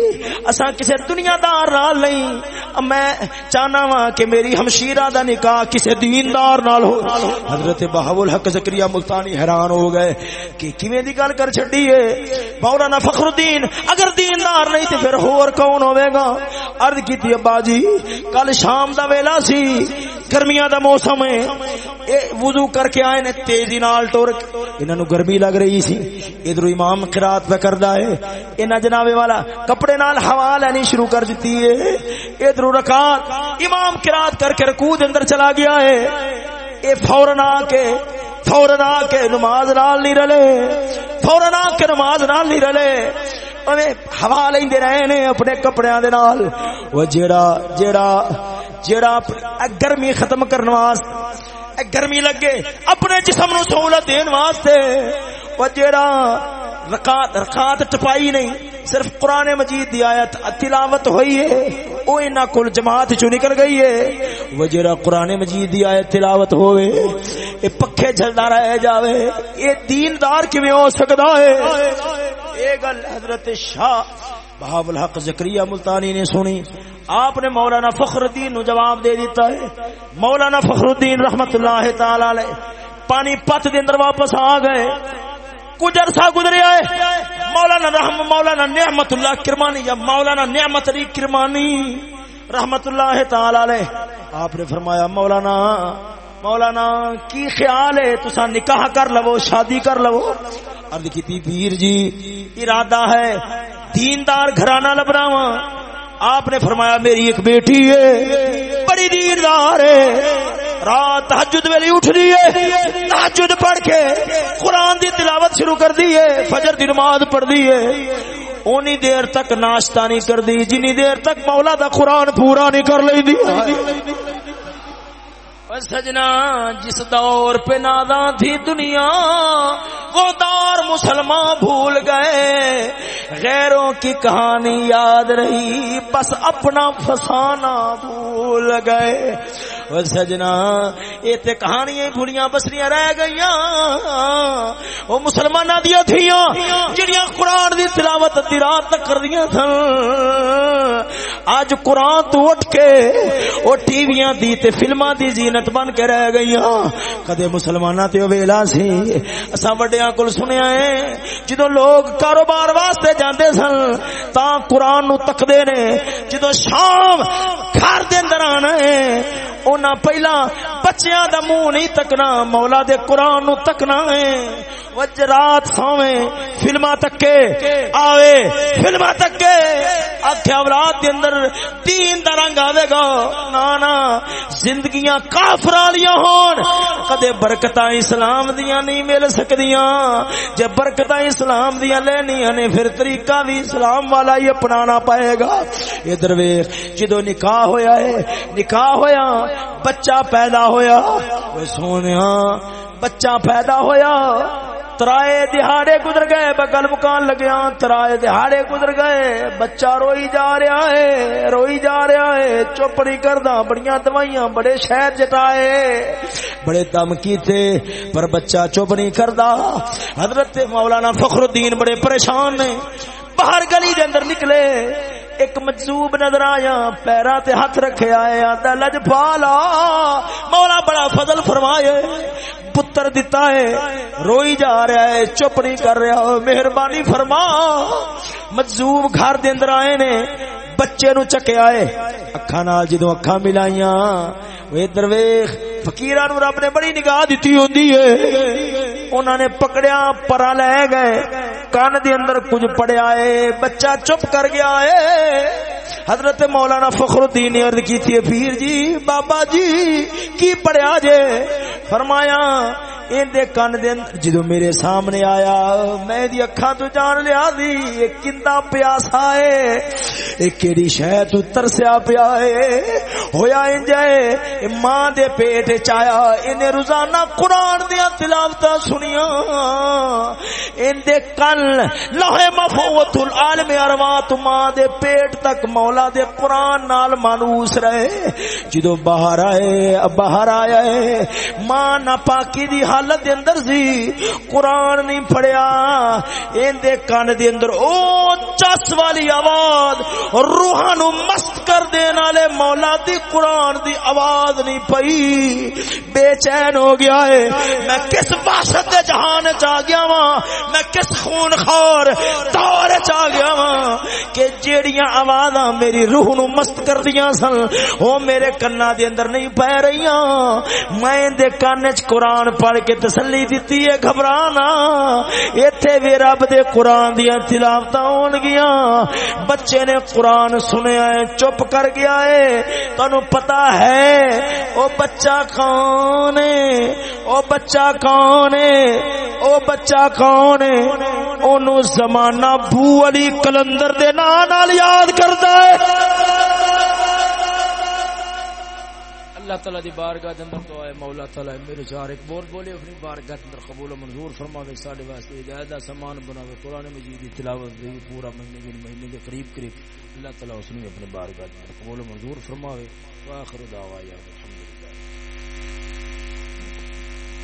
اساں کسے دنیا دار نال نہیں۔ میں چاہنا وا کہ میری ہمشیرہ دا نکاح کسے دیندار نال ہو۔ حضرت بہاول حق زکریا ملتانی حیران ہو گئے کہ کیویں دی گل کر چھڈی ہے؟ مولانا فخر الدین اگر دیندار نہیں تے پھر ہور کون ہوے گا؟ عرض کیتی، ابا جی کل شام دا ویلا سی، گرمیاں دا موسم ہے۔ اے وضو کر کے آئے نے، تیزی نال ٹور، انہاں نو گرمی لگ رہی سی۔ ادھر امام قرات پہ کردا ہے۔ انہاں جناب والا، کپڑے نال ہوا لینی شروع کر دتی ہے۔ ادھر رکعت، امام قرات کر کے رکوع دے اندر چلا گیا ہے۔ اے فورن آ کے فورن آ کے نماز نال نہیں رلے۔ فورن آ کے نماز نال نہیں رلے۔ ہوا لیندے رہے نے اپنے کپڑیاں دے نال۔ وہ جیڑا جیڑا جیڑا گرمی ختم کرنے واسطے گرمی لگے، اپنے جسم نو سہولت دین واسطے۔ وہ جیڑا رکعت رکعت ٹپائی نہیں، صرف قرآن مجید دی آیت، تلاوت ہوئی ہے۔ او انہاں کول جماعت چوں نکل گئی ہے۔ وہ جڑا قرآن مجید دی آیت، تلاوت ہوئے، اے پکھے جلدا رہ جاوے۔ اے دیندار کیویں ہو سکدا ہے؟ اے گل حضرت شاہ بہاب الحق زکریہ ملتانی نے سنی۔ آپ نے مولانا فخر الدین نو جواب دے دیتا ہے۔ مولانا فخر الدین رحمت اللہ تعالی علیہ، پانی پت دے اندر واپس آ گئے۔ کچھ عرصہ گزریا ہے مولانا رحم مولانا نعمت اللہ کرمانی یا مولانا نعمت علی کرمانی، رحمت اللہ تعالی علیہ۔ آپ نے فرمایا، مولانا مولانا، کی خیال ہے؟ تسا نکاح کر لو، شادی کر لو۔ عرض کی پیر جی ارادہ ہے، دیندار گھرانہ لبنا آپ نے فرمایا میری ایک بیٹی ہے، بڑی دیندار ہے۔ رات تحجد ویلی اٹھ رہی ہے تحجد پڑھ کے قرآن دی تلاوت شروع کر دی ہے، فجر دی نماز پڑھ دی ہے۔ اونی دیر تک ناشتہ نہیں کر دی جنی دیر تک مولا دا قرآن پورا نہیں کر لی دی سجنا جس دور پہ ناداں تھی دنیا وہ دور مسلمان بھول گئے غیروں کی کہانی یاد رہی بس اپنا فسانہ بھول گئے وہ سجنا یہ تے کہانیاں بھڑیاں بسریاں رہ گئی وہ مسلمان دیا تھی جڑیاں قرآن دی تلاوت ادی رات تک کر دیا تھا اج قرآن تو اٹھ کے وہ ٹی ویاں دی تے فلماں دی زینت بن کے رہ گئی کدے مسلماناں تے ویلا سی اساں وڈیاں کول سنیا ہے جدوں لوگ کاروبار واسطے جاندے سن تا قرآن نو تکدے نے جدوں شام گھر دے اندر آنا ہے اونا پہلا بچیاں دا منہ نہیں تکنا، مولا دے قرآن نو تکنا ہے۔ وج رات سویں فلما تکے، آوے فلما تکے۔ آخیا اولاد دے اندر تین دا رنگ آوے گا۔ نانا زندگیاں کافر والیاں ہون۔ کدے برکتاں اسلام دیاں نہیں مل سکدیاں۔ جے برکتاں اسلام دیاں لینیاں نے، پھر طریقہ بھی اسلام والا ہی اپنانا پائے گا۔ ادھر ویکھ، جدوں نکاح ہویا ہے، نکاح ہویا، بچہ پیدا ہو ہویا۔ سونیا، بچہ پیدا ہویا۔ ترائے دہاڑے گزر گئے بگل مکان لگیا ترائے دہاڑے گزر گئے۔ بچہ روئی جا رہا ہے، روئی جا رہا ہے۔ چپ نہیں کردا، بڑیاں دوائیاں، بڑے شہر جٹائے۔ بڑے دم کی تھے پر بچہ چپ نہیں کردا۔ حضرت مولانا فخر الدین بڑے پریشان نے، باہر گلی دے اندر نکلے۔ ایک مجذوب نظر آیا پیرا تے ہاتھ رکھے آئے آدھا لج پالا، مولا بڑا فضل فرمائے، پتر دیتا ہے، روئی جا رہا ہے، چپ نہیں کر رہا، مہربانی فرما۔ مجذوب گھر دے اندر آئے نے، بچے نو چکے آئے اکھا نال جدوں اکھا ملائیاں وہ ادھر ویکھ فقیراں نو رب نے بڑی نگاہ دتی ہوندی ہے۔ انہاں نے پکڑیا، پرا لے گئے۔ کان دے اندر کچھ پڑیا ہے، بچہ چپ کر گیا ہے۔ حضرت مولانا فخر الدین نے عرض کی تھی پیر جی بابا جی کی پڑیا جے؟ فرمایا ان دے کان دے اندر جدو میرے سامنے آیا، میں دی اکھاں تو جان لیا دی یہ کندا پیاسا ہے۔ اے کیڑی شے تو ترسیا پیا ہے۔ ہویا انج ہے ماں دے پیٹ چ آیا روزانہ قران دی تلاوت سنیاں۔ ان دے کن لوح محفوظ العالم ارواح ماں دے پیٹ تک مولا دے قران نال مانوس رہے۔ جدو باہر آئے باہر آیا ہے۔ ماں ناپاکی دی حالت دے اندر سی، قرآن نہیں پڑھیا۔ این دے کان دے اندر او چس والی آواز، روحانو مست کر دین والے مولا دی قرآن دی آواز نہیں پئی۔ بے چین ہو گیا ہے۔ میں کس باشد جہان چا گیا وا میں کس خون خور دور چا گیا وا کہ جیڑیاں آوازاں میری روح نو مست کر دیاں سن او میرے کنا دے اندر نہیں پے رہیاں۔ میں دے کان چ قرآن پڑھ کے تسلی دیتی ہے، گھبرانا۔ ایتھے بھی رب دے قرآن دیا تلاوت ہون گیا بچے نے قرآن سنیا ہے، چپ چپ کر گیا ہے۔ تنو پتا ہے، او بچہ کون ہے؟ او بچہ کون ہے؟ او بچہ کون ہے؟ اونوں زمانہ بو علی کلندر دے نال یاد کردا ہے۔ اللہ تعالیٰ دی بارگاہ دے اندر تو ہے، مولا تعالیٰ میرے چار ایک بول بولے، اپنی بارگاہ دے اندر قبول و منظور فرماوے، ساڈے واسطے ہدایت دا سامان بناوے، قرآن مجید دی تلاوت دی پورا مہینے کے مہینے دے قریب قریب۔ اللہ تعالیٰ اس نے اپنے بارگاہ دے اندر قبول و منظور فرماوے۔ واخر دعوایا الحمدللہ۔